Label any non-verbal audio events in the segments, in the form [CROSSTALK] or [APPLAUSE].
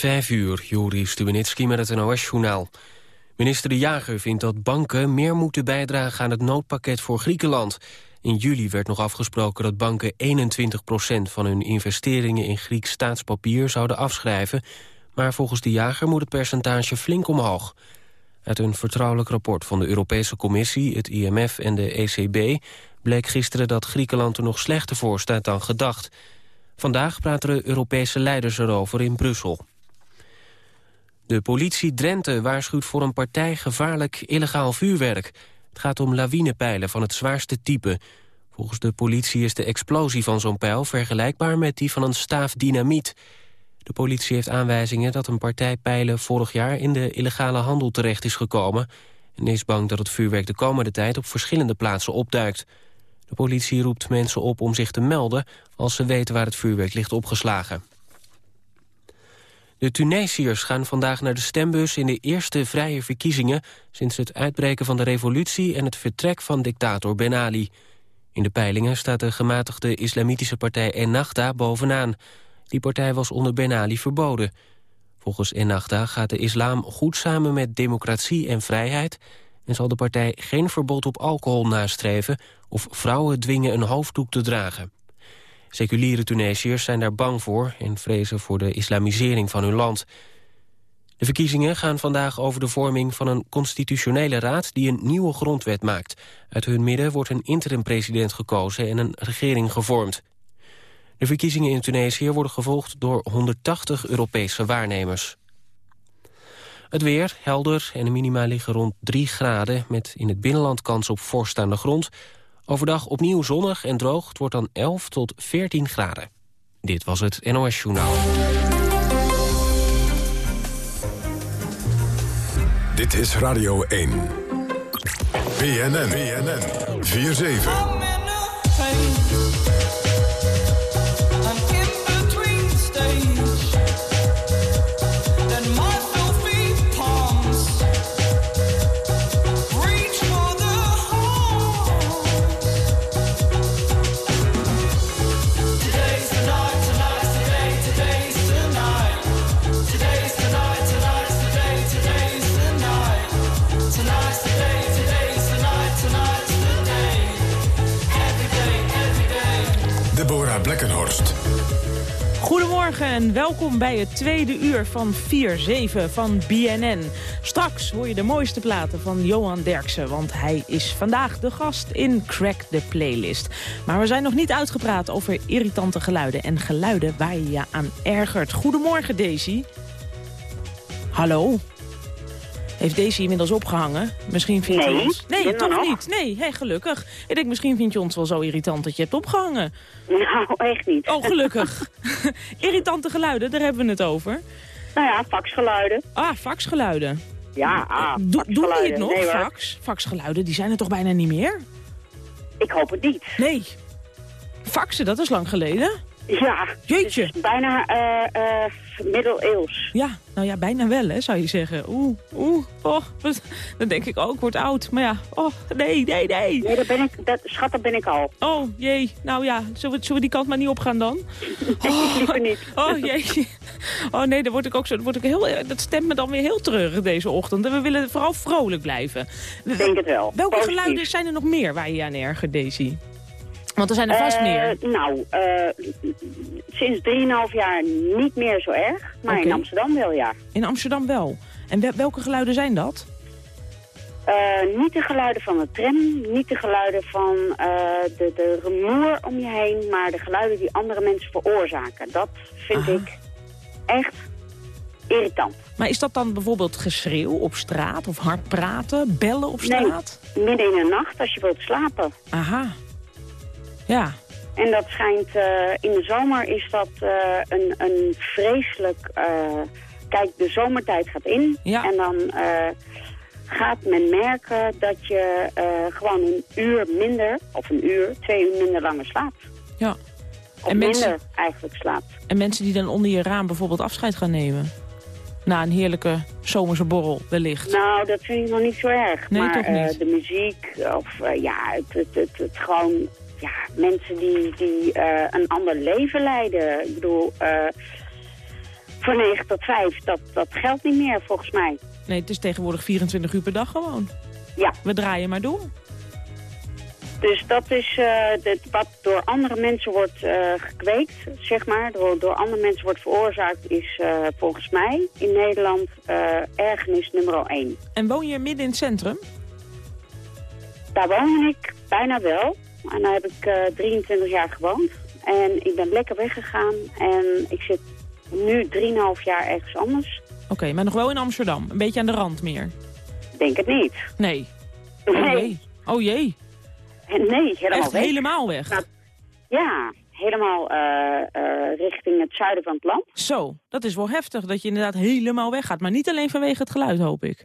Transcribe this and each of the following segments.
Vijf uur, Juri Stubenitski met het NOS-journaal. Minister De Jager vindt dat banken meer moeten bijdragen aan het noodpakket voor Griekenland. In juli werd nog afgesproken dat banken 21% van hun investeringen in Grieks staatspapier zouden afschrijven. Maar volgens De Jager moet het percentage flink omhoog. Uit een vertrouwelijk rapport van de Europese Commissie, het IMF en de ECB... bleek gisteren dat Griekenland er nog slechter voor staat dan gedacht. Vandaag praten de Europese leiders erover in Brussel. De politie Drenthe waarschuwt voor een partij gevaarlijk illegaal vuurwerk. Het gaat om lawinepijlen van het zwaarste type. Volgens de politie is de explosie van zo'n pijl vergelijkbaar met die van een staaf dynamiet. De politie heeft aanwijzingen dat een partij pijlen vorig jaar in de illegale handel terecht is gekomen... en is bang dat het vuurwerk de komende tijd op verschillende plaatsen opduikt. De politie roept mensen op om zich te melden als ze weten waar het vuurwerk ligt opgeslagen. De Tunesiërs gaan vandaag naar de stembus in de eerste vrije verkiezingen... sinds het uitbreken van de revolutie en het vertrek van dictator Ben Ali. In de peilingen staat de gematigde islamitische partij Ennahda bovenaan. Die partij was onder Ben Ali verboden. Volgens Ennahda gaat de islam goed samen met democratie en vrijheid... en zal de partij geen verbod op alcohol nastreven... of vrouwen dwingen een hoofddoek te dragen. Seculiere Tunesiërs zijn daar bang voor... en vrezen voor de islamisering van hun land. De verkiezingen gaan vandaag over de vorming van een constitutionele raad... die een nieuwe grondwet maakt. Uit hun midden wordt een interim-president gekozen en een regering gevormd. De verkiezingen in Tunesië worden gevolgd door 180 Europese waarnemers. Het weer, helder en de minima liggen rond 3 graden... met in het binnenland kans op vorst aan de grond. Overdag opnieuw zonnig en droog. Het wordt dan 11 tot 14 graden. Dit was het NOS Journaal. Dit is Radio 1. BNN, BNN, 4-7. Goedemorgen en welkom bij het tweede uur van 4-7 van BNN. Straks hoor je de mooiste platen van Johan Derksen... want hij is vandaag de gast in Crack the Playlist. Maar we zijn nog niet uitgepraat over irritante geluiden... en geluiden waar je je aan ergert. Goedemorgen, Daisy. Hallo. Heeft deze inmiddels opgehangen? Misschien vind je nee, ons... Nee, toch niet. Nee, hey, gelukkig. Ik denk, misschien vind je ons wel zo irritant dat je hebt opgehangen. Nou, echt niet. Oh, gelukkig. [LAUGHS] Irritante geluiden, daar hebben we het over. Nou ja, faxgeluiden. Ah, faxgeluiden. Ja, ah, Do Doen die het nog, nee, fax? Faxgeluiden, die zijn er toch bijna niet meer? Ik hoop het niet. Nee. Faxen, dat is lang geleden. Ja, Jeetje. bijna uh, uh, middeleeuws. Ja, nou ja, bijna wel, hè, zou je zeggen. Oeh, oeh, oh, dan denk ik ook, word oud. Maar ja, oh, nee, nee, nee. Nee, dat ben ik, dat, schat, dat ben ik al. Oh, jee. Nou ja, zullen we, zullen we die kant maar niet opgaan dan? [LAUGHS] Oh, liever niet. Oh, jee. Oh nee, dan word ik ook zo, word ik heel, dat stemt me dan weer heel terug deze ochtend. En we willen vooral vrolijk blijven. Ik denk het wel. Welke geluiden zijn er nog meer waar je je aan ergert, Daisy? Want er zijn er vast uh, meer. Nou, uh, sinds 3,5 jaar niet meer zo erg. Maar okay. in Amsterdam wel, ja. In Amsterdam wel. En welke geluiden zijn dat? Uh, niet de geluiden van de tram, niet de geluiden van de, de rumoer om je heen... maar de geluiden die andere mensen veroorzaken. Dat vind Aha. ik echt irritant. Maar is dat dan bijvoorbeeld geschreeuw op straat of hard praten, bellen op straat? Nee, midden in de nacht als je wilt slapen. Aha. Ja. En dat schijnt, uh, in de zomer is dat uh, een, een vreselijk... Uh, kijk, de zomertijd gaat in ja. en dan gaat men merken dat je gewoon een uur minder, of een uur, twee uur minder langer slaapt. Ja. Of en mensen, minder eigenlijk slaapt. En mensen die dan onder je raam bijvoorbeeld afscheid gaan nemen? Na een heerlijke zomerse borrel wellicht. Nou, dat vind ik nog niet zo erg. Nee, maar toch niet. de muziek, of ja, het, het, het, het gewoon ja, mensen die, die uh, een ander leven leiden. Ik bedoel, uh, Voor 9 tot 5, dat, dat geldt niet meer volgens mij. Nee, het is tegenwoordig 24 uur per dag gewoon. Ja. We draaien maar door. Dus dat is uh, wat door andere mensen wordt gekweekt, zeg maar. Door, door andere mensen wordt veroorzaakt, is volgens mij in Nederland ergernis nummer 1. En woon je midden in het centrum? Daar woon ik bijna wel. En daar heb ik 23 jaar gewoond. En ik ben lekker weggegaan en ik zit nu 3,5 jaar ergens anders. Oké, okay, maar nog wel in Amsterdam? Een beetje aan de rand meer? Denk het niet. Nee. Nee. Oh jee. Oh jee. Nee, helemaal Echt weg. helemaal weg? Nou, ja, helemaal uh, uh, richting het zuiden van het land. Zo, dat is wel heftig dat je inderdaad helemaal weggaat. Maar niet alleen vanwege het geluid, hoop ik.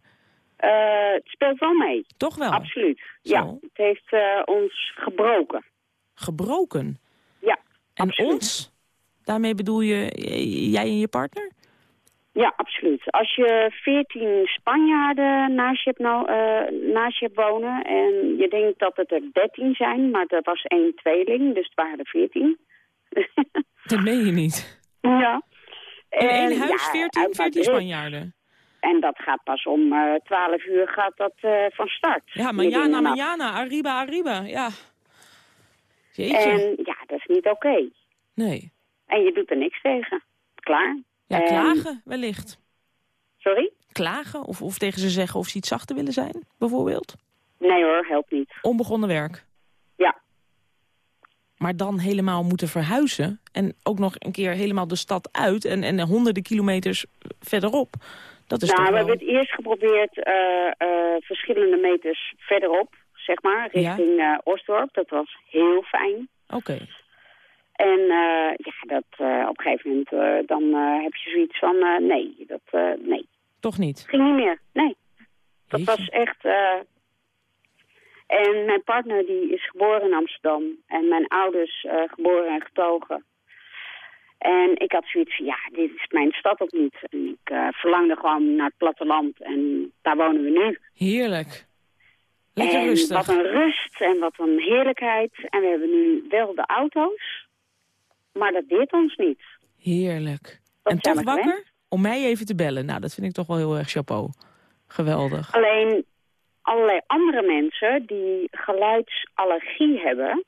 Uh, het speelt wel mee. Toch wel? Absoluut. Zo. Ja, het heeft ons gebroken. Gebroken? Ja, En absoluut. ons? Daarmee bedoel je jij en je partner? Ja, absoluut. Als je 14 Spanjaarden naast je, hebt nou, uh, naast je hebt wonen en je denkt dat het er 13 zijn, maar er was één tweeling, dus het waren er 14. Dat meen je niet. [LAUGHS] Ja. In één huis ja, 14, uit 14 Madrid. Spanjaarden? En dat gaat pas om uh, 12 uur gaat dat uh, van start. Ja, manjana, manjana, arriba, arriba, ja. Jeetje. En ja, dat is niet oké. Nee. En je doet er niks tegen. Klaar. Ja, En- klagen wellicht. Sorry? Klagen? Of, of tegen ze zeggen of ze iets zachter willen zijn, bijvoorbeeld? Nee hoor, helpt niet. Onbegonnen werk. Ja. Maar dan helemaal moeten verhuizen en ook nog een keer helemaal de stad uit en, en honderden kilometers verderop. Dat is nou, we hebben het eerst geprobeerd eh, eh, verschillende meters verderop, zeg maar, richting eh Oostdorp. Dat was heel fijn. Oké. En eh, ja, dat, eh, op een gegeven moment eh, dan eh, heb je zoiets van, eh, nee, dat, eh, nee, Toch niet? ging niet meer. Nee, dat Jeetje. was echt... eh, En mijn partner die is geboren in Amsterdam. En mijn ouders eh, geboren en getogen. En ik had zoiets van, ja, dit is mijn stad ook niet. En ik eh, verlangde gewoon naar het platteland. En daar wonen we nu. Heerlijk. Lekker en rustig. wat een rust en wat een heerlijkheid. En we hebben nu wel de auto's. Maar dat deert ons niet. Heerlijk. Dat en toch gewend. wakker om mij even te bellen. Nou, dat vind ik toch wel heel erg chapeau. Geweldig. Alleen allerlei andere mensen die geluidsallergie hebben...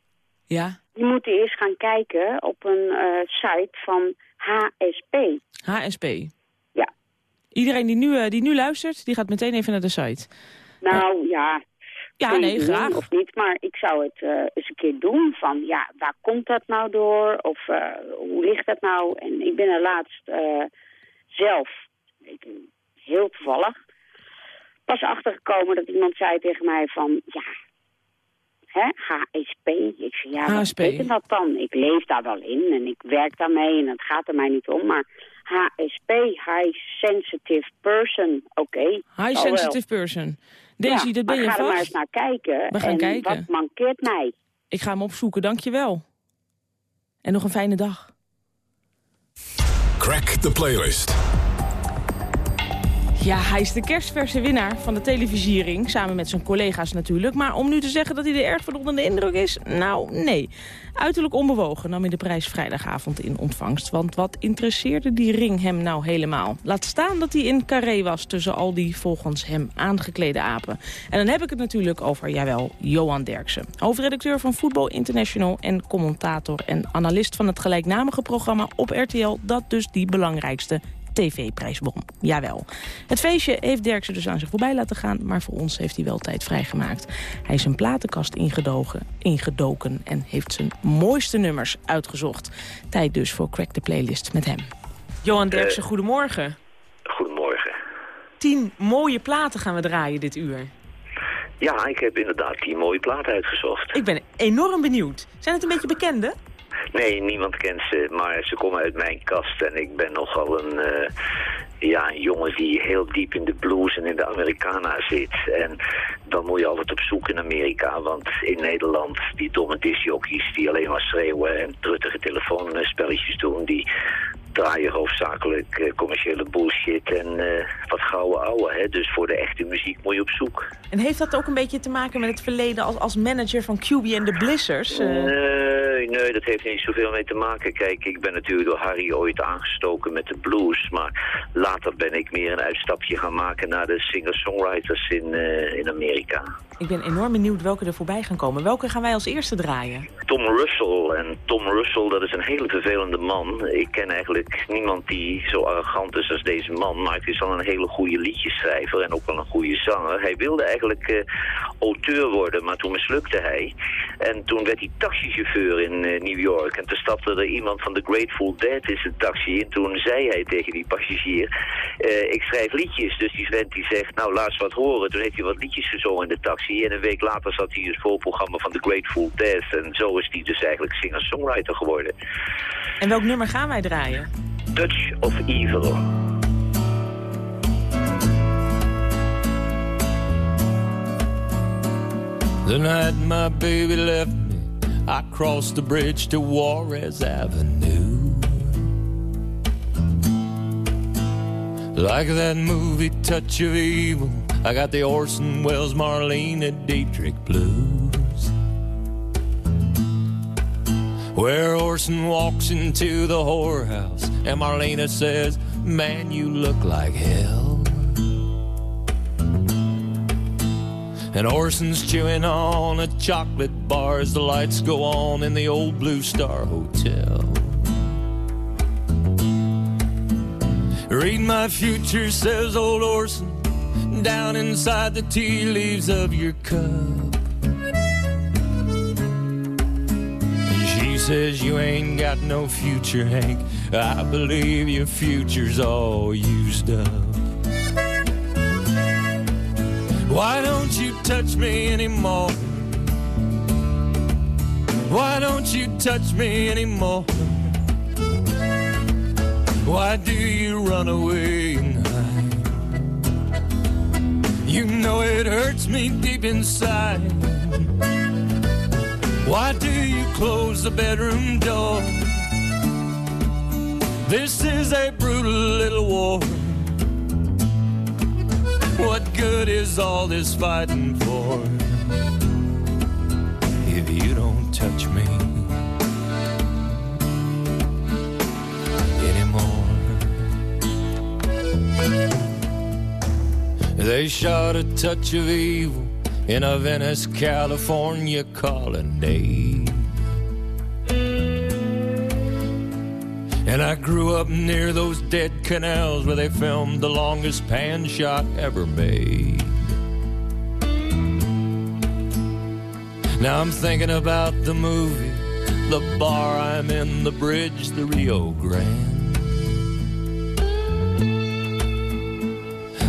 Ja, die moeten eerst gaan kijken op een eh, site van HSP. HSP. Ja. Iedereen die nu, eh, die nu luistert, die gaat meteen even naar de site. Nou ja, Ja, nee, graag. Of niet, maar ik zou het eh, eens een keer doen van ja, waar komt dat nou door? Of hoe ligt dat nou? En ik ben er laatst eh, zelf, ik, heel toevallig, pas achtergekomen dat iemand zei tegen mij van ja, hè, HSP. Ik zei ja, wat betekent dat dan? Ik leef daar wel in en ik werk daarmee en het gaat er mij niet om, maar HSP, High Sensitive Person, oké. High wel. sensitive person. Daisy, Ja, dat ben je ga er maar eens vast. naar kijken. We gaan en kijken. wat mankeert mij? Ik ga hem opzoeken, dankjewel. En nog een fijne dag. Crack the playlist. Ja, hij is de kerstverse winnaar van de televisiering. Samen met zijn collega's natuurlijk. Maar om nu te zeggen dat hij er erg van onder de indruk is? Nou, nee. Uiterlijk onbewogen nam hij de prijs vrijdagavond in ontvangst. Want wat interesseerde die ring hem nou helemaal? Laat staan dat hij in carré was tussen al die volgens hem aangeklede apen. En dan heb ik het natuurlijk over, jawel, Johan Derksen. Hoofdredacteur van Voetbal International en commentator en analist van het gelijknamige programma op RTL... dat dus die belangrijkste tv-prijs won. Jawel. Het feestje heeft Derksen dus aan zich voorbij laten gaan... maar voor ons heeft hij wel tijd vrijgemaakt. Hij is een platenkast ingedogen, ingedoken en heeft zijn mooiste nummers uitgezocht. Tijd dus voor Crack the Playlist met hem. Johan Derksen, goedemorgen. Goedemorgen. Tien mooie platen gaan we draaien dit uur. Ja, ik heb inderdaad die mooie plaat uitgezocht. Ik ben enorm benieuwd. Zijn het een beetje bekende? Nee, niemand kent ze, maar ze komen uit mijn kast. En ik ben nogal een, eh, ja, een jongen die heel diep in de blues en in de Americana zit. En dan moet je altijd op zoek in Amerika, want in Nederland, die domme discjockeys die alleen maar schreeuwen en truttige telefoonspelletjes doen, die draaien hoofdzakelijk eh, commerciële bullshit en eh, wat gouden ouwe. Hè? Dus voor de echte muziek moet je op zoek. En heeft dat ook een beetje te maken met het verleden als, als manager van QB en de Blizzers? Eh, Nee, dat heeft niet zoveel mee te maken. Kijk, ik ben natuurlijk door Harry ooit aangestoken met de blues. Maar later ben ik meer een uitstapje gaan maken naar de singer-songwriters in, uh, in Amerika. Ik ben enorm benieuwd welke er voorbij gaan komen. Welke gaan wij als eerste draaien? Tom Russell. En Tom Russell, dat is een hele vervelende man. Ik ken eigenlijk niemand die zo arrogant is als deze man. Maar het is al een hele goede liedjeschrijver en ook wel een goede zanger. Hij wilde eigenlijk uh, auteur worden, maar toen mislukte hij. En toen werd hij taxichauffeur in uh, New York. En toen stapte er iemand van de Grateful Dead in zijn taxi. En toen zei hij tegen die passagier, uh, ik schrijf liedjes. Dus die vent die zegt, nou laat eens wat horen. Toen heeft hij wat liedjes gezongen in de taxi. En een week later zat hij in het voorprogramma van The Grateful Dead. En zo is hij dus eigenlijk singer-songwriter geworden. En welk nummer gaan wij draaien? Touch of Evil. The night my baby left I crossed the bridge to Juarez Avenue. Like that movie Touch of Evil, I got the Orson Welles Marlene Dietrich blues. Where Orson walks into the whorehouse and Marlena says, Man, you look like hell. And Orson's chewing on a chocolate bar as the lights go on in the old Blue Star Hotel. Read my future, says old Orson, down inside the tea leaves of your cup. And she says, You ain't got no future, Hank. I believe your future's all used up. Why don't you touch me anymore? Why don't you touch me anymore? Why do you run away? You know it hurts me deep inside. Why do you close the bedroom door? This is a brutal little war. Good is all this fighting for if you don't touch me anymore? They shot a touch of evil in a Venice, California calling day. And I grew up near those dead canals where they filmed the longest pan shot ever made. Now I'm thinking about the movie, the bar I'm in, the bridge, the Rio Grande.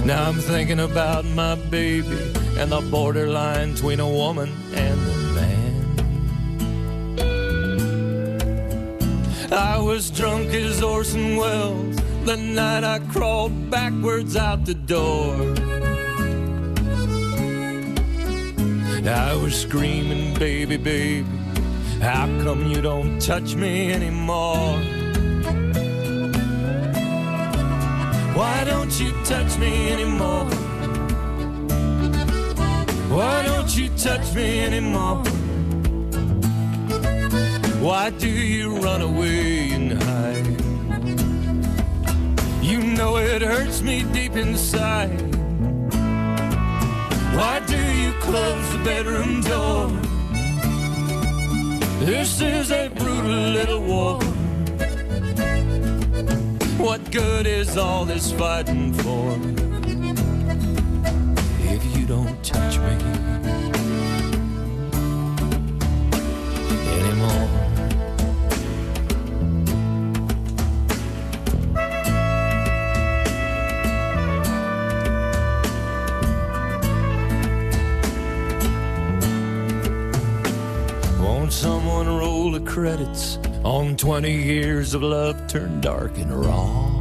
Now I'm thinking about my baby and the borderline between a woman and a I was drunk as Orson Welles the night I crawled backwards out the door. I was screaming, baby, baby, how come you don't touch me anymore? Why don't you touch me anymore? Why don't you touch me anymore? Why do you run away and hide? You know it hurts me deep inside. Why do you close the bedroom door? This is a brutal little war. What good is all this fighting for on 20 years of love turned dark and wrong?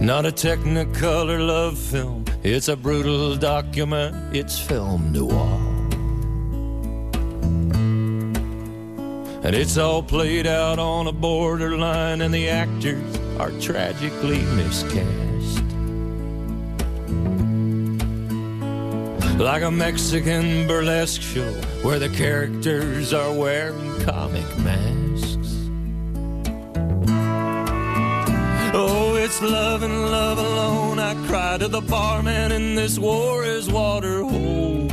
Not a technicolor love film, it's a brutal document, it's film noir. And it's all played out on a borderline, and the actors are tragically miscast. Like a Mexican burlesque show where the characters are wearing comic masks. Oh, it's love and love alone. I cry to the barman, in this war is water hole.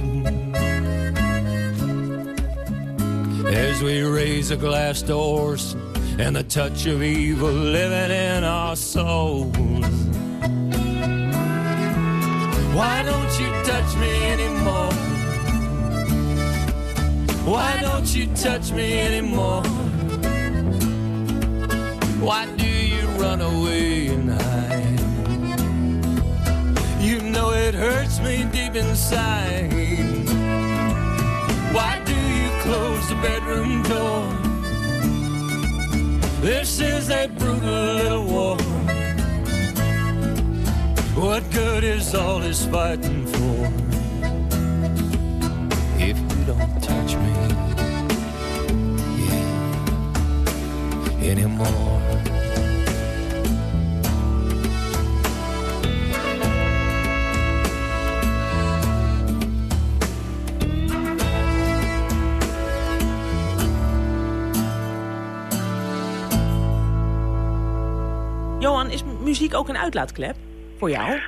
As we raise a glass to Orson and the touch of evil living in our souls. Why don't you touch me anymore? Why don't you touch me anymore? Why do you run away and hide? You know it hurts me deep inside. Why do you close the bedroom door? This is a brutal little war. What good is all this fighting for? If you don't touch me yeah, anymore. Johan, is muziek ook een uitlaatklep voor jou?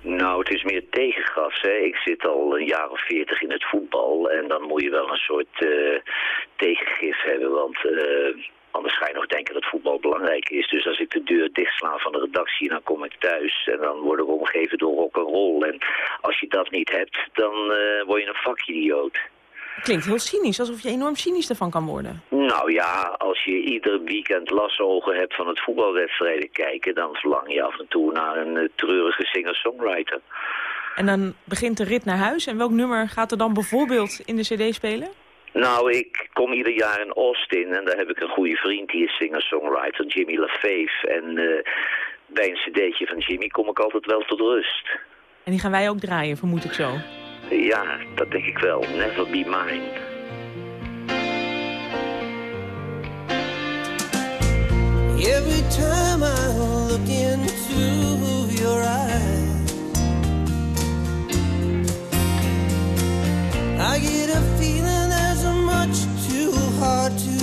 Nou, het is meer tegengas. Hè. Ik zit al een jaar of veertig in het voetbal. En dan moet je wel een soort uh, tegengif hebben. Want uh, anders ga je nog denken dat voetbal belangrijk is. Dus als ik de deur dichtsla van de redactie, dan kom ik thuis. En dan worden we omgeven door rock en als je dat niet hebt, dan uh, word je een vakidioot. Klinkt heel cynisch, alsof je enorm cynisch ervan kan worden. Nou ja, als je ieder weekend lasogen hebt van het voetbalwedstrijden kijken... dan verlang je af en toe naar een uh, treurige singer-songwriter. En dan begint de rit naar huis. En welk nummer gaat er dan bijvoorbeeld in de cd spelen? Nou, ik kom ieder jaar in Austin en daar heb ik een goede vriend, die is singer-songwriter, Jimmy LaFave. En uh, bij een cd'tje van Jimmy kom ik altijd wel tot rust. En die gaan wij ook draaien, vermoed ik zo. Ja, dat denk ik wel. Never be mine. Every time I look into your eyes I get a feeling there's much too hard to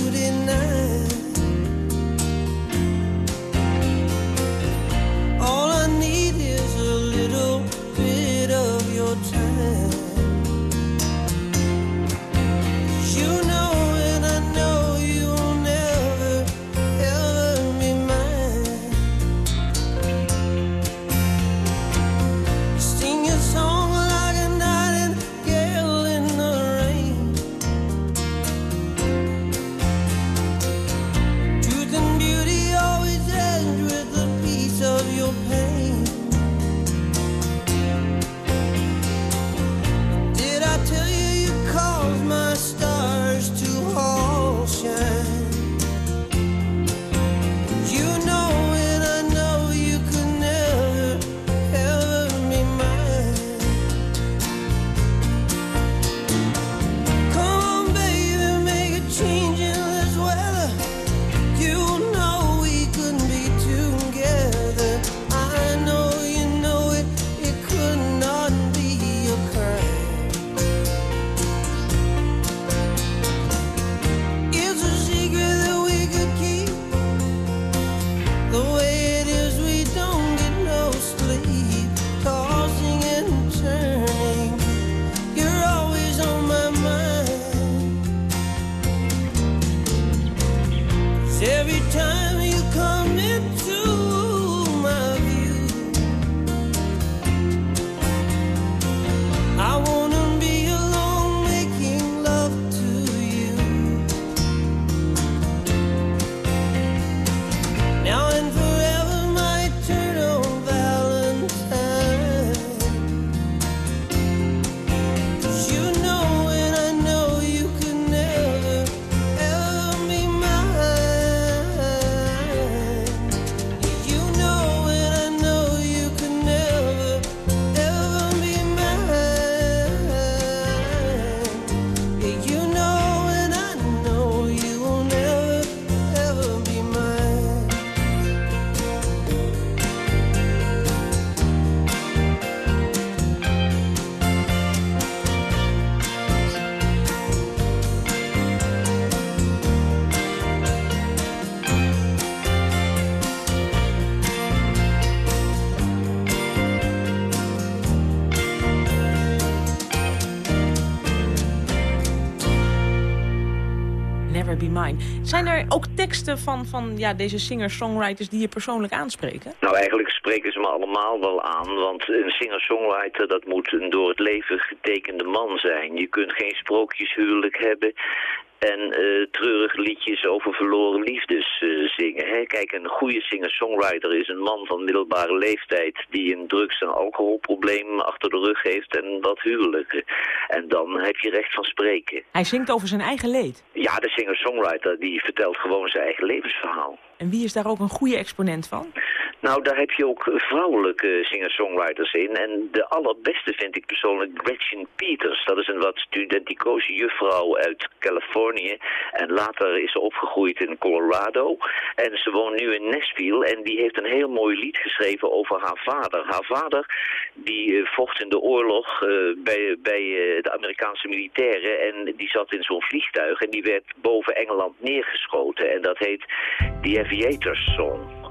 van, van ja, deze singer-songwriters die je persoonlijk aanspreken? Nou, eigenlijk spreken ze me allemaal wel aan, want een singer-songwriter dat moet een door het leven getekende man zijn. Je kunt geen sprookjeshuwelijk hebben en uh, treurige liedjes over verloren liefdes uh, zingen. Hè? Kijk, een goede singer-songwriter is een man van middelbare leeftijd... die een drugs- en alcoholprobleem achter de rug heeft en wat huwelijken. En dan heb je recht van spreken. Hij zingt over zijn eigen leed? Ja, de singer-songwriter die vertelt gewoon zijn eigen levensverhaal. En wie is daar ook een goede exponent van? Nou, daar heb je ook vrouwelijke singer-songwriters in. En de allerbeste vind ik persoonlijk Gretchen Peters. Dat is een wat studenticoze juffrouw uit Californië. En later is ze opgegroeid in Colorado. En ze woont nu in Nashville. En die heeft een heel mooi lied geschreven over haar vader. Haar vader die eh, vocht in de oorlog uh, bij, bij uh, de Amerikaanse militairen. En die zat in zo'n vliegtuig. En die werd boven Engeland neergeschoten. En dat heet The Aviator's Song.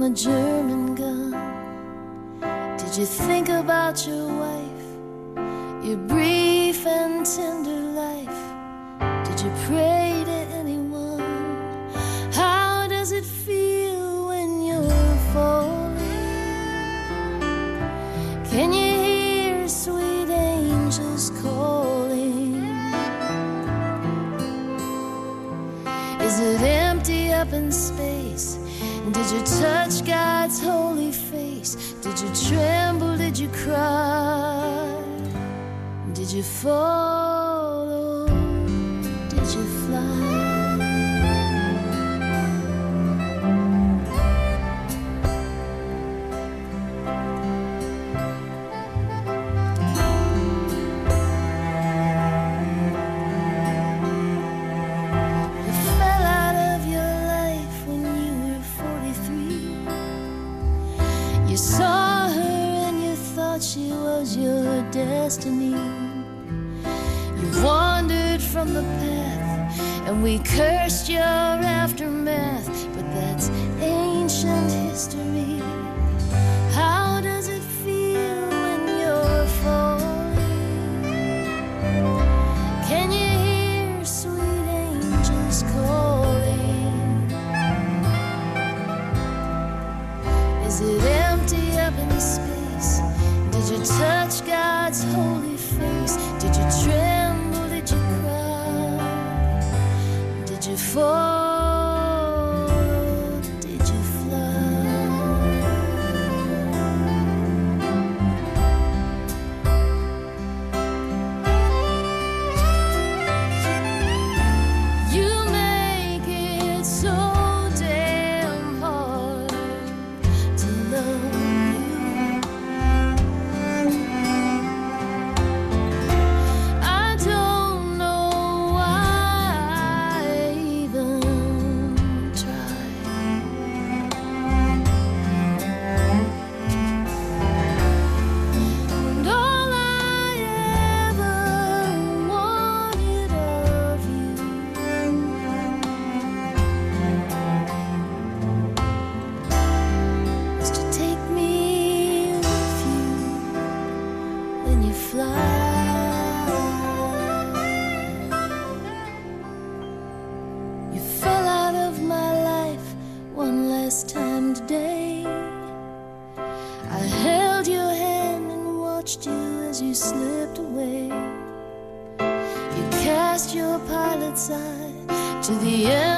From a German gun. Did you think about your wife, your brief and tender life? Did you pray you tremble? Did you cry? Did you fall? To the endless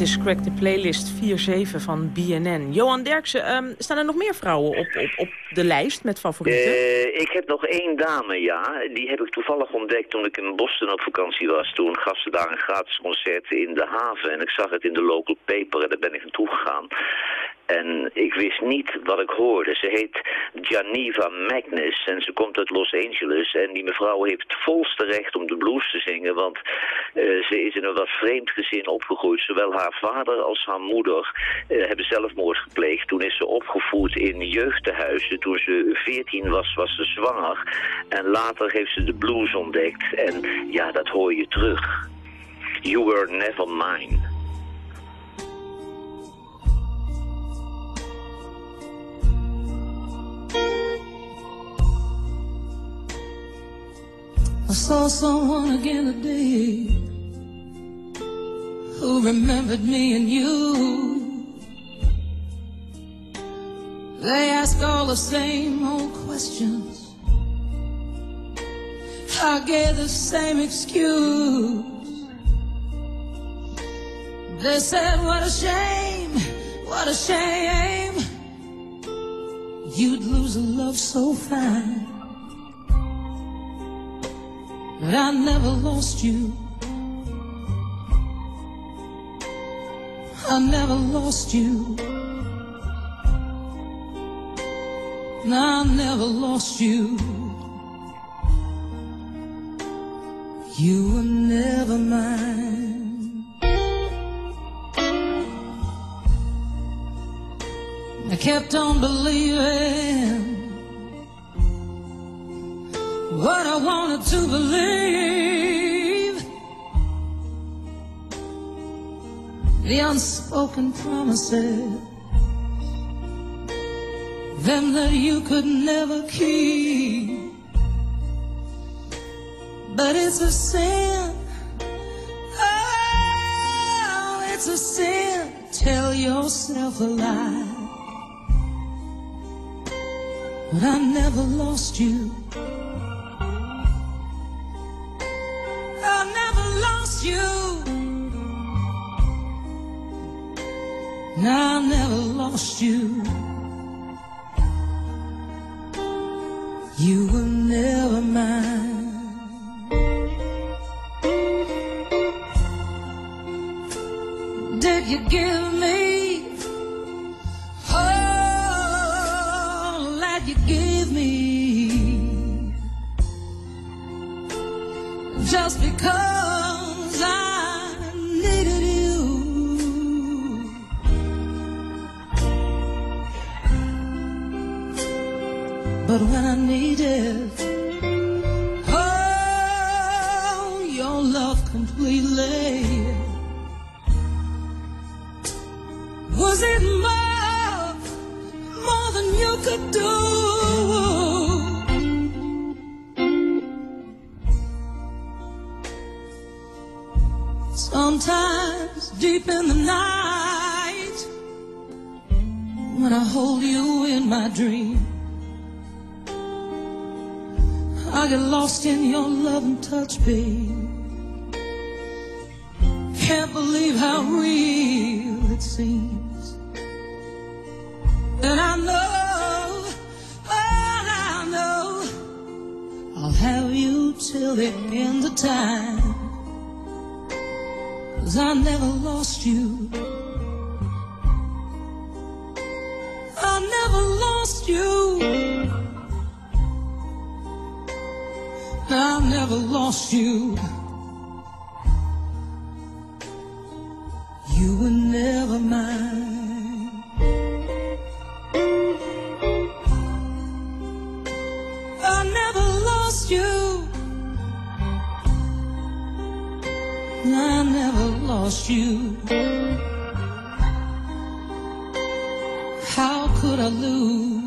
Dit is Crack the Playlist 4-7 van BNN. Johan Derksen, ehm, staan er nog meer vrouwen op, op, op de lijst met favorieten? Uh, ik heb nog één dame, ja. Die heb ik toevallig ontdekt toen ik in Boston op vakantie was. Toen gaf ze daar een gratis concert in de haven. En ik zag het in de local paper en daar ben ik naartoe gegaan. En ik wist niet wat ik hoorde. Ze heet Janiva Magnus en ze komt uit Los Angeles. En die mevrouw heeft het volste recht om de blues te zingen, want uh, ze is in een wat vreemd gezin opgegroeid. Zowel haar vader als haar moeder uh, hebben zelfmoord gepleegd. Toen is ze opgevoed in jeugdtehuizen. Toen ze 14 was, was ze zwanger. En later heeft ze de blues ontdekt. En ja, dat hoor je terug. You were never mine. Saw someone again today who remembered me and you. They ask all the same old questions. I gave the same excuse. They said, What a shame, what a shame. You'd lose a love so fine. But I never lost you. I never lost you. I never lost you. You were never mine. I kept on believing what I wanted to believe. The unspoken promises, them that you could never keep. But it's a sin. Oh, it's a sin. Tell yourself a lie. But I never lost you. You. I never lost you. You were never mine. You were never mine. I never lost you. I never lost you. How could I lose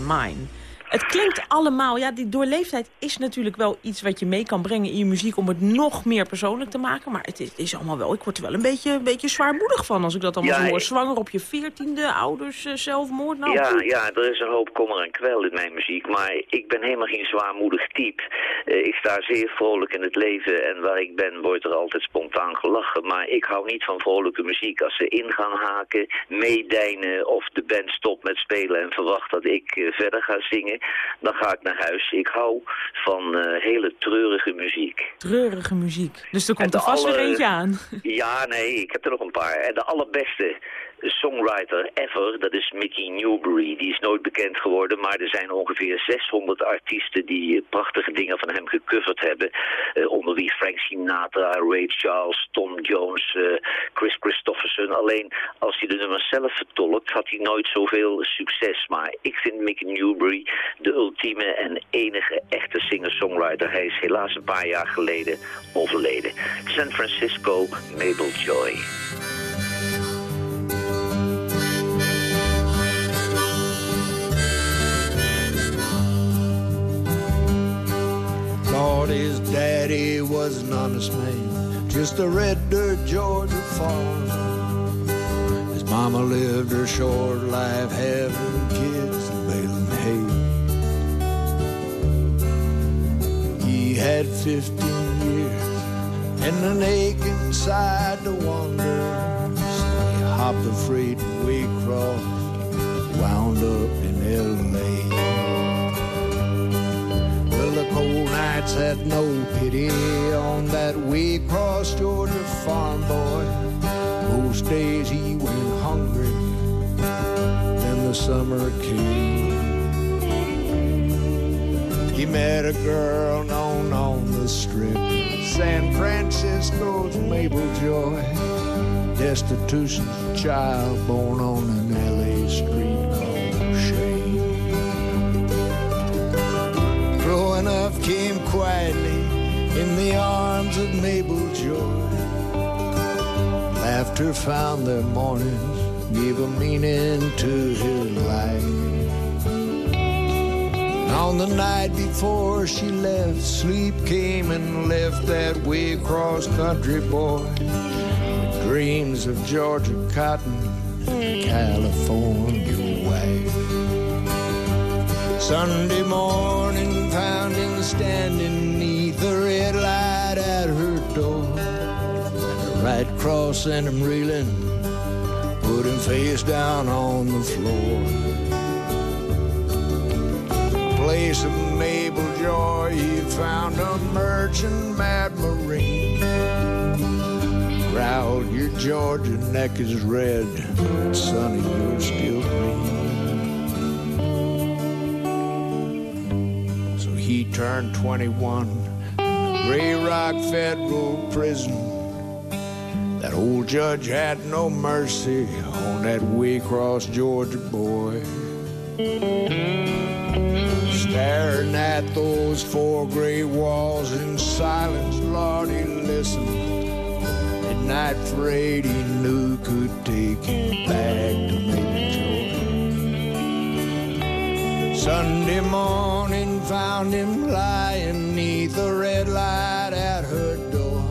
Mine. Het klinkt allemaal, ja, die doorleefdheid is natuurlijk wel iets wat je mee kan brengen in je muziek om het nog meer persoonlijk te maken. Maar het is, het is allemaal wel, ik word er wel een beetje, een beetje zwaarmoedig van als ik dat allemaal Ja, zo hoor. Zwanger op je veertiende, ouders, eh, zelfmoord. Nou, ja, goed. ja, er is een hoop kommer en kwel in mijn muziek, maar ik ben helemaal geen zwaarmoedig type. Eh, ik sta zeer vrolijk in het leven en waar ik ben wordt er altijd spontaan gelachen. Maar ik hou niet van vrolijke muziek. Als ze in gaan haken, meedijnen of de band stopt met spelen en verwacht dat ik eh, verder ga zingen, dan ga ik naar huis. Ik hou van eh, hele treurige muziek. Treurige muziek. Dus er komt er vast weer alle- eentje aan. Ja, nee, ik heb er nog een paar. En de allerbeste songwriter ever, dat is Mickey Newbury. Die is nooit bekend geworden, maar er zijn ongeveer 600 artiesten die prachtige dingen van hem gecoverd hebben. Eh, onder wie Frank Sinatra, Ray Charles, Tom Jones, eh, Chris Christofferson. Alleen als hij de nummers zelf vertolkt, had hij nooit zoveel succes. Maar ik vind Mickey Newbury de ultieme en enige echte singer-songwriter. Hij is helaas een paar jaar geleden overleden. San Francisco, Mabel Joy. Thought his daddy was an honest man, just a red dirt Georgia farm. His mama lived her short life having kids and baling hay. He had 15 years and an ache inside to wander. So he hopped the freight and Waycross, wound up in L.A. nights had no pity on that way across Georgia farm boy. Most days he went hungry, then the summer came. He met a girl known on the strip, San Francisco's Mabel Joy. Destitution's child born on an LA street came quietly in the arms of Mabel Joy. Laughter found their mornings, gave a meaning to his life. And on the night before she left, sleep came and left that way across country boy. Dreams of Georgia cotton California wife. Sunday morning standing neath the red light at her door. And right cross sent him reeling, put him face down on the floor. Place of Mabel Joy, he found a merchant mad marine. Growled, your Georgia neck is red, sonny, you're still green. Turned 21 in Gray Rock Federal Prison. That old judge had no mercy on that Waycross, Georgia boy. Staring at those four gray walls in silence, Lord, he listened. Midnight freight he knew could take him back to Joy. Sunday morning found him lying neath a red light at her door.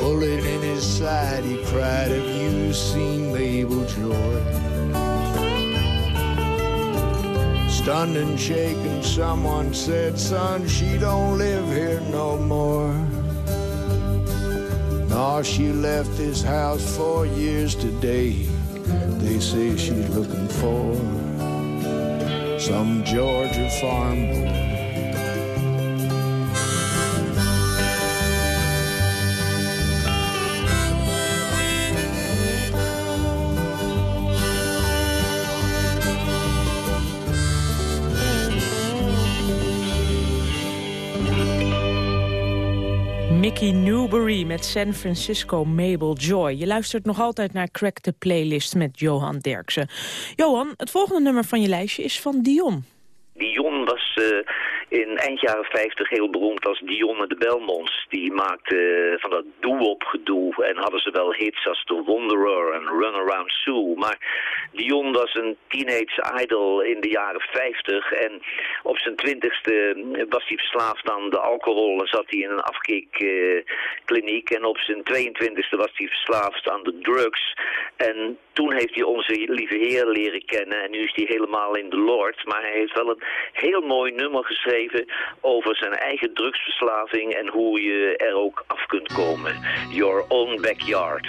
Bullet in his side, he cried, Have you seen Mabel Joy? Stunned and shaken, someone said, Son, she don't live here no more. No, she left this house four years today. They say she's looking for some Georgia farm boy. Newbury met San Francisco Mabel Joy. Je luistert nog altijd naar Crack the Playlist met Johan Derksen. Johan, het volgende nummer van je lijstje is van Dion. Dion was, eh, in eind jaren 50 heel beroemd als Dionne de Belmonts. Die maakte eh, van dat doe-op gedoe en hadden ze wel hits als The Wanderer en Run Around Sue. Maar Dion was een teenage idol in de jaren 50 en op zijn twintigste was hij verslaafd aan de alcohol en zat hij in een afkikkliniek. en op zijn 22e was hij verslaafd aan de drugs. En toen heeft hij onze lieve heer leren kennen en nu is hij helemaal in de Lord. Maar hij heeft wel een heel mooi nummer geschreven over zijn eigen drugsverslaving en hoe je er ook af kunt komen. Your own backyard.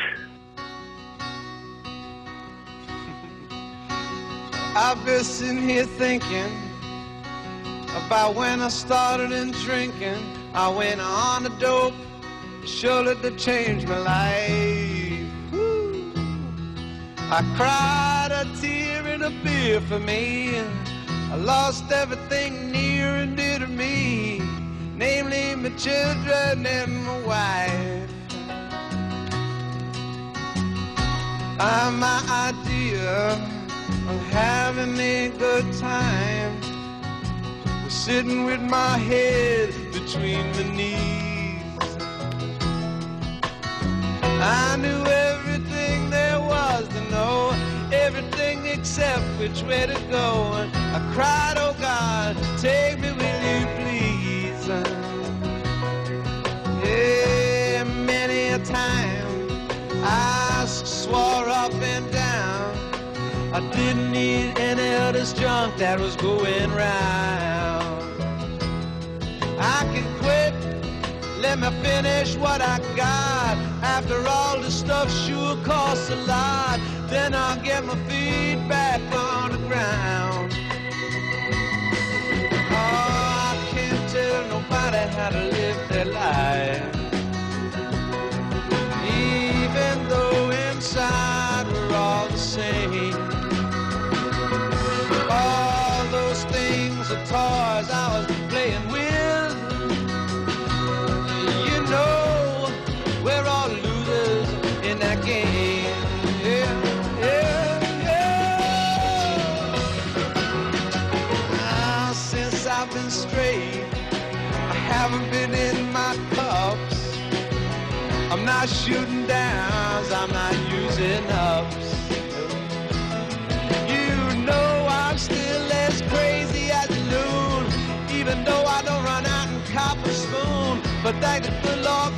I've been sitting here thinking about when I started in drinking. I went on the dope, surely to change my life. Woo. I cried a tear and a beer for me. I lost everything near and dear to me, namely my children and my wife. I'm my idea of having a good time. Sitting with my head between my knees. I knew everything there was to know, everything except which way to go. And I cried, oh God, take me, will you please? Yeah, many a time I swore up and down. I didn't need any of this junk that was going round. I can quit, let me finish what I got. After all, the stuff sure costs a lot. Then I'll get my feet back on the ground. Oh, I can't tell nobody how to live their life. Even though inside not shooting downs, I'm not using ups. You know I'm still as crazy as a loon, even though I don't run out and cop a spoon. But thank the Lord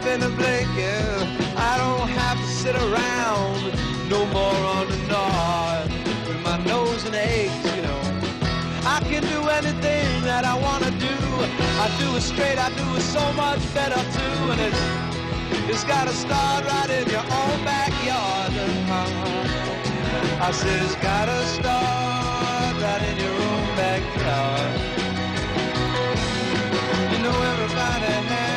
blinking. I don't have to sit around no more on the north with my nose in eggs, you know. I can do anything that I want to do. I do it straight, I do it so much better too. And it's, it's got to start right in your own backyard. Uh-huh. I said it's got to start right in your own backyard. You know everybody has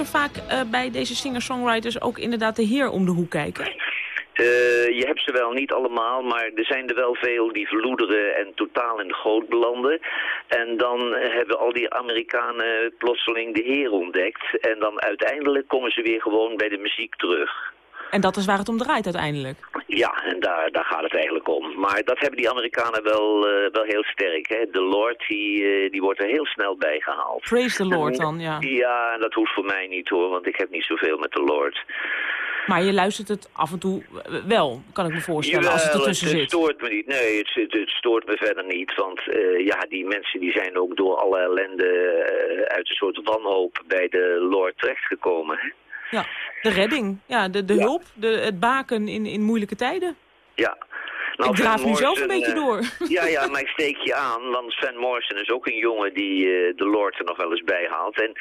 er vaak eh, bij deze singer-songwriters ook inderdaad de heer om de hoek kijken? Eh, je hebt ze wel niet allemaal, maar er zijn er wel veel die verloederen en totaal in de goot belanden. En dan hebben al die Amerikanen plotseling de heer ontdekt. En dan uiteindelijk komen ze weer gewoon bij de muziek terug. En dat is waar het om draait uiteindelijk. Ja, en daar, daar gaat het eigenlijk om. Maar dat hebben die Amerikanen wel, eh, wel heel sterk. Hè? De Lord, die, eh, die wordt er heel snel bij gehaald. Praise the Lord dan, ja. Ja, dat hoeft voor mij niet hoor, want ik heb niet zoveel met de Lord. Maar je luistert het af en toe wel, kan ik me voorstellen, als het ertussen het, zit. stoort me niet. Nee, het, het, het stoort me verder niet. Want eh, ja, die mensen die zijn ook door alle ellende eh, uit een soort wanhoop bij de Lord terechtgekomen. Ja, de redding. Ja, de, de hulp, de, het baken in, in moeilijke tijden. Ja. ik draaf nu zelf een beetje eh, door. [LAUGHS] Ja, ja, maar ik steek je aan, want Sven Morrison is ook een jongen die eh, de Lord er nog wel eens bij haalt. En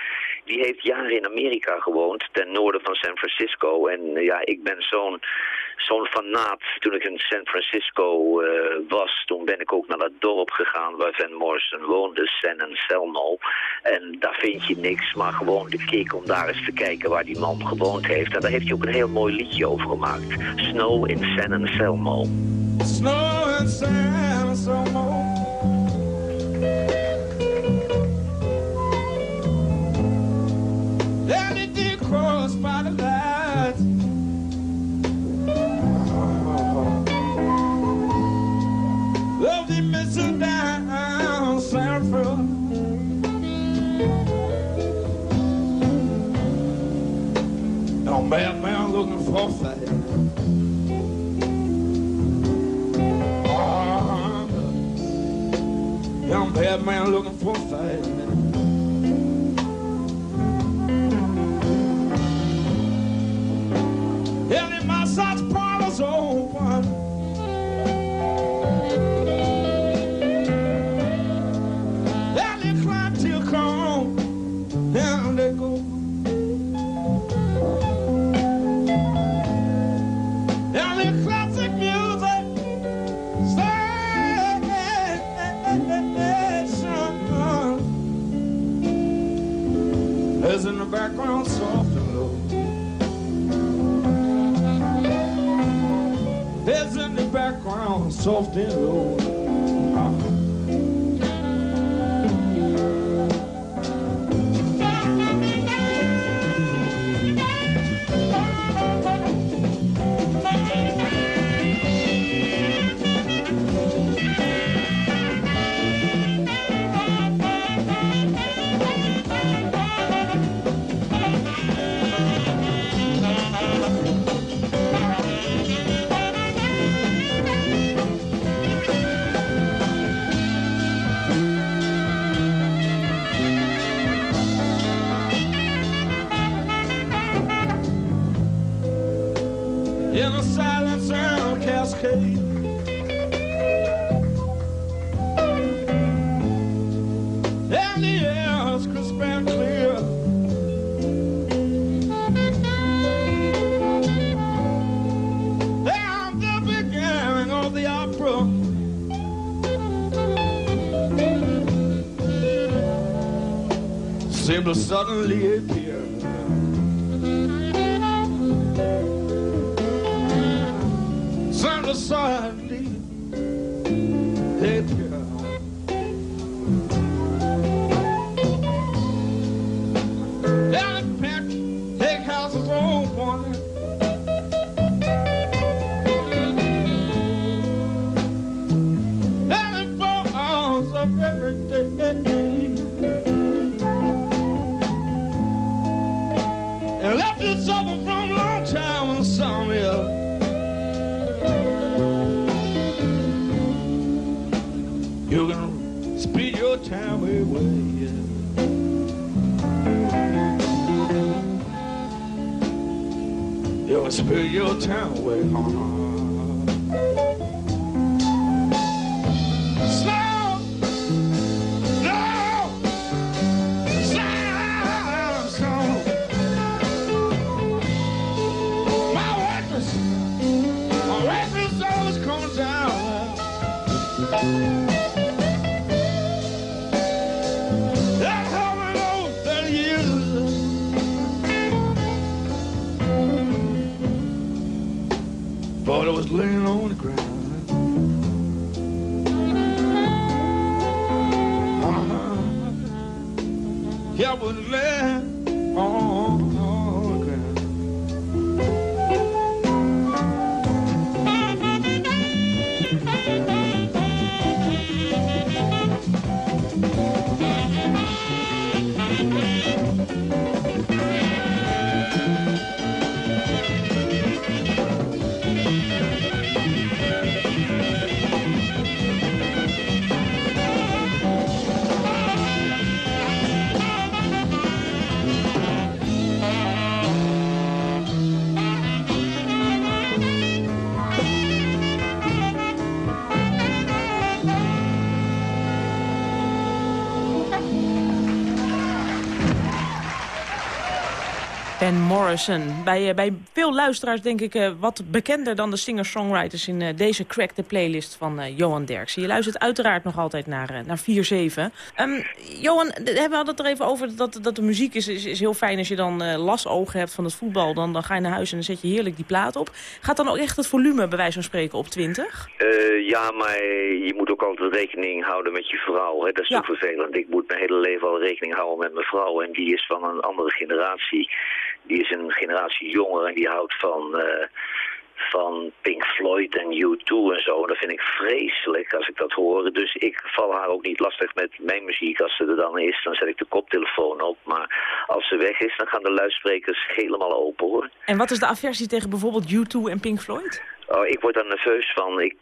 die heeft jaren in Amerika gewoond, ten noorden van San Francisco. En eh, ja, ik ben zo'n zo'n fanaat. Toen ik in San Francisco eh, was, toen ben ik ook naar dat dorp gegaan waar Van Morrison woonde, San Anselmo. En daar vind je niks, maar gewoon de kick om daar eens te kijken waar die man gewoond heeft. En daar heeft hij ook een heel mooi liedje over gemaakt. Snow in San Anselmo. Snow in San Anselmo. And it cross by the lights. Bad man looking for fight. Ah, Young bad man looking for fight. Soft and low. Seemed to suddenly appear. Seemed to えっ? Morrison. Bij, eh, bij veel luisteraars denk ik uh, wat bekender dan de singer-songwriters... in uh, deze Crack the Playlist van Johan Derksen. Je luistert uiteraard nog altijd naar, naar 4-7. Um, Johan, we hadden het er even over dat, dat de muziek is, is, is heel fijn... als je dan lasogen hebt van het voetbal. Dan, dan ga je naar huis en dan zet je heerlijk die plaat op. Gaat dan ook echt het volume bij wijze van spreken op 20? ja, maar je moet ook altijd rekening houden met je vrouw. Hè? Dat is ja. toch vervelend. Ik moet mijn hele leven al rekening houden met mijn vrouw. En die is van een andere generatie die is een generatie jonger en die houdt van, uh, van Pink Floyd en U2 en zo. En dat vind ik vreselijk als ik dat hoor. Dus ik val haar ook niet lastig met mijn muziek. Als ze er dan is, dan zet ik de koptelefoon op. Maar als ze weg is, dan gaan de luidsprekers helemaal open hoor. En wat is de aversie tegen bijvoorbeeld U2 en Pink Floyd? Oh, ik word daar nerveus van. Ik,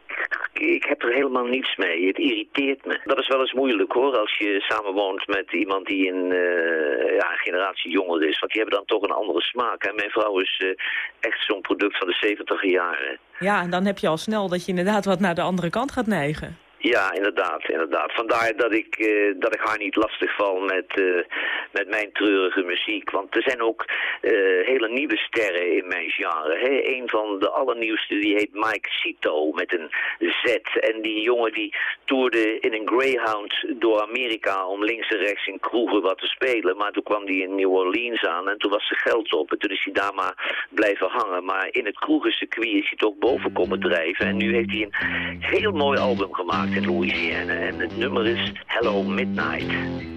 ik heb er helemaal niets mee. Het irriteert me. Dat is wel eens moeilijk hoor, als je samenwoont met iemand die een, uh, ja, generatie jonger is. Want die hebben dan toch een andere smaak. En mijn vrouw is uh, echt zo'n product van de 70 jaren. Ja, en dan heb je al snel dat je inderdaad wat naar de andere kant gaat neigen. Ja, inderdaad, inderdaad. Vandaar dat ik, uh, dat ik haar niet lastig val met, uh, met mijn treurige muziek. Want er zijn ook uh, hele nieuwe sterren in mijn genre. Hè? Een van de allernieuwste die heet Mike Cito met een Z. En die jongen die toerde in een Greyhound door Amerika om links en rechts in kroegen wat te spelen. Maar toen kwam hij in New Orleans aan en toen was er geld op. En toen is hij daar maar blijven hangen. Maar in het kroegencircuit is hij toch boven komen drijven. En nu heeft hij een heel mooi album gemaakt Louisiana. En het nummer is Hello Midnight.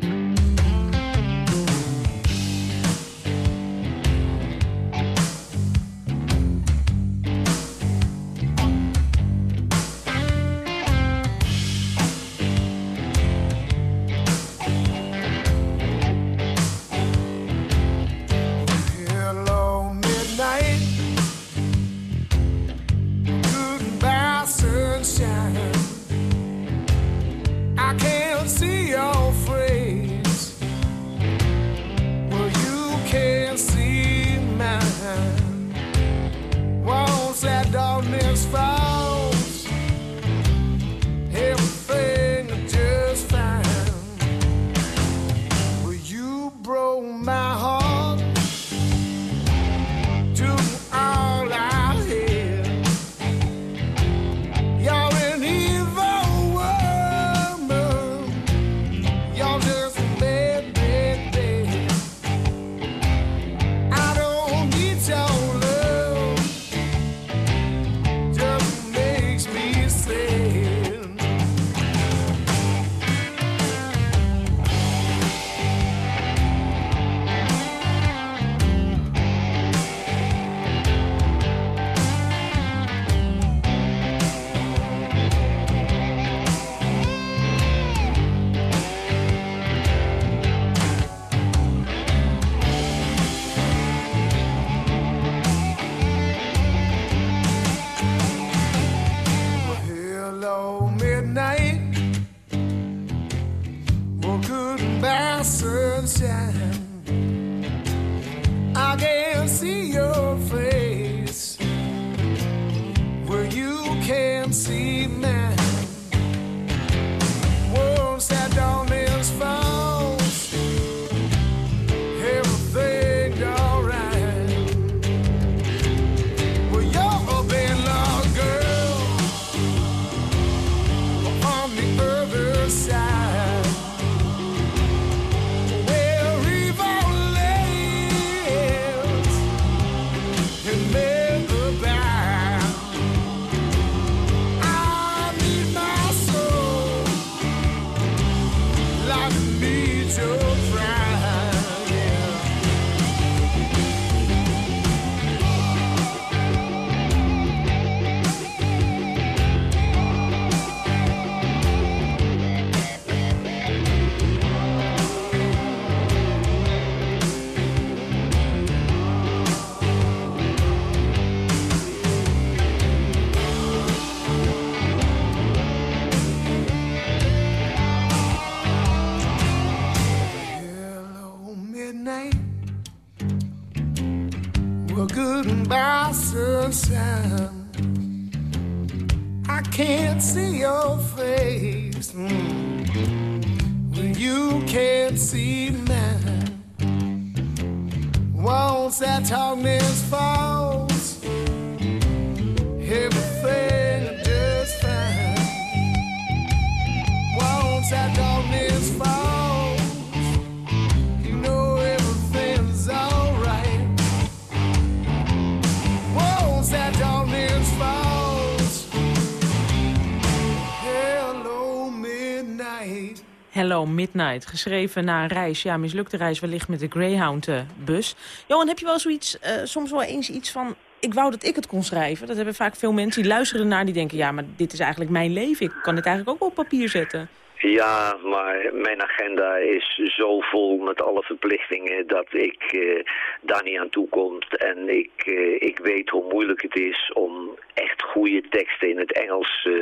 Hello Midnight, geschreven na een reis. Ja, mislukte reis wellicht met de Greyhound-bus. Johan, heb je wel zoiets, eh, soms wel eens iets van... ik wou dat ik het kon schrijven. Dat hebben vaak veel mensen die luisteren ernaar die denken... ja, maar dit is eigenlijk mijn leven. Ik kan dit eigenlijk ook op papier zetten. Ja, maar mijn agenda is zo vol met alle verplichtingen dat ik eh, daar niet aan toe kom. En ik, eh, ik weet hoe moeilijk het is om echt goede teksten in het Engels eh,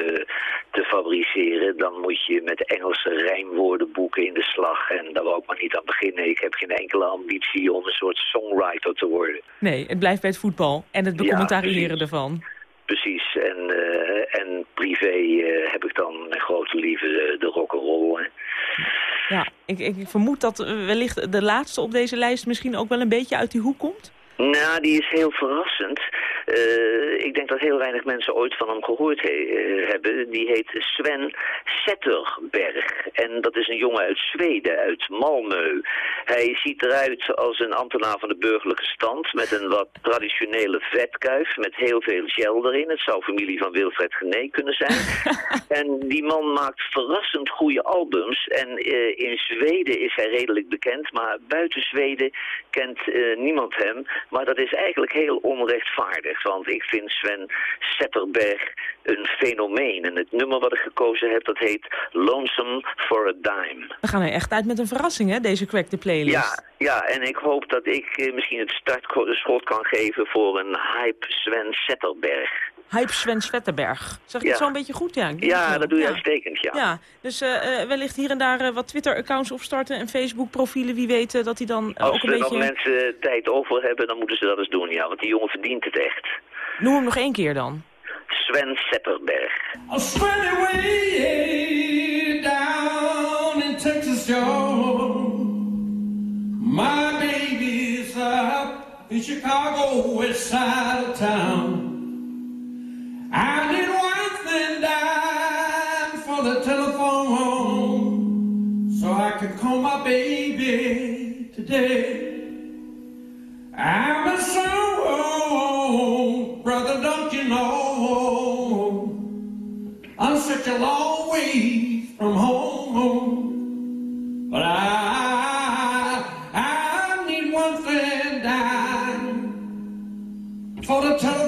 te fabriceren. Dan moet je met Engelse rijmwoorden boeken in de slag. En daar wou ik maar niet aan beginnen. Ik heb geen enkele ambitie om een soort songwriter te worden. Nee, het blijft bij het voetbal en het becommentariëren ervan. Precies, en, eh, en privé eh, heb ik dan mijn grote liefde de, rock'n'roll. Ja, ik, ik vermoed dat eh, wellicht de laatste op deze lijst misschien ook wel een beetje uit die hoek komt. Nou, die is heel verrassend. Eh, ik denk dat heel weinig mensen ooit van hem gehoord he- eh, hebben. Die heet Sven Zetterberg. En dat is een jongen uit Zweden, uit Malmö. Hij ziet eruit als een ambtenaar van de burgerlijke stand... met een wat traditionele vetkuif, met heel veel gel erin. Het zou familie van Wilfred Gené kunnen zijn. [LAUGHS] en die man maakt verrassend goede albums. En eh, in Zweden is hij redelijk bekend, maar buiten Zweden kent niemand hem. Maar dat is eigenlijk heel onrechtvaardig, want ik vind Sven Zetterberg een fenomeen. En het nummer wat ik gekozen heb, dat heet Lonesome for a Dime. We gaan er echt uit met een verrassing, hè, deze Crack the Playlist. Ja, ja, en ik hoop dat ik eh, misschien het startschot kan geven voor een hype Sven Zetterberg. Hype Sven Svetterberg. Zeg ik Ja. het zo een beetje goed? Ja, Ja, dat doe je Ja. uitstekend, ja. Ja, dus eh, eh, wellicht hier en daar wat Twitter-accounts opstarten en Facebook-profielen. Wie weet dat hij dan Als ook een er nog beetje... mensen tijd over hebben, dan moeten ze dat eens doen, ja. Want die jongen verdient het echt. Noem hem nog één keer dan. Sven sunny way down in Texas. My baby's up in Chicago, west side of town. I need one thing dime for the telephone, so I can call my baby today. I'm a soul, brother, don't A long way from home. But I, I need one friend I, for the television.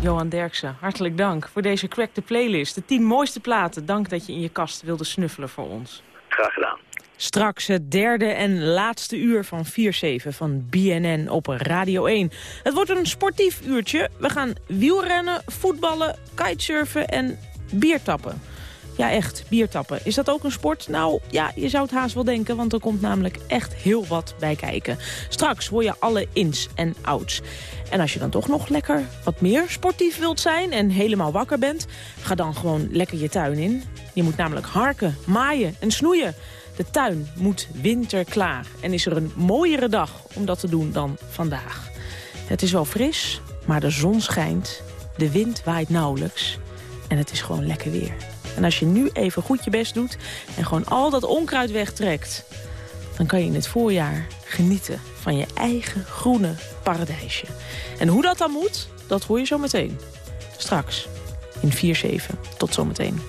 Johan Derksen, hartelijk dank voor deze Crack the Playlist. De tien mooiste platen. Dank dat je in je kast wilde snuffelen voor ons. Graag gedaan. Straks het derde en laatste uur van 4-7 van BNN op Radio 1. Het wordt een sportief uurtje. We gaan wielrennen, voetballen, kitesurfen en biertappen. Ja, echt, biertappen. Is dat ook een sport? Nou, ja, je zou het haast wel denken, want er komt namelijk echt heel wat bij kijken. Straks hoor je alle ins en outs. En als je dan toch nog lekker wat meer sportief wilt zijn en helemaal wakker bent... ga dan gewoon lekker je tuin in. Je moet namelijk harken, maaien en snoeien. De tuin moet winterklaar. En is er een mooiere dag om dat te doen dan vandaag. Het is wel fris, maar de zon schijnt. De wind waait nauwelijks. En het is gewoon lekker weer. En als je nu even goed je best doet en gewoon al dat onkruid wegtrekt... dan kan je in het voorjaar genieten van je eigen groene paradijsje. En hoe dat dan moet, dat hoor je zo meteen. Straks in 4-7. Tot zometeen.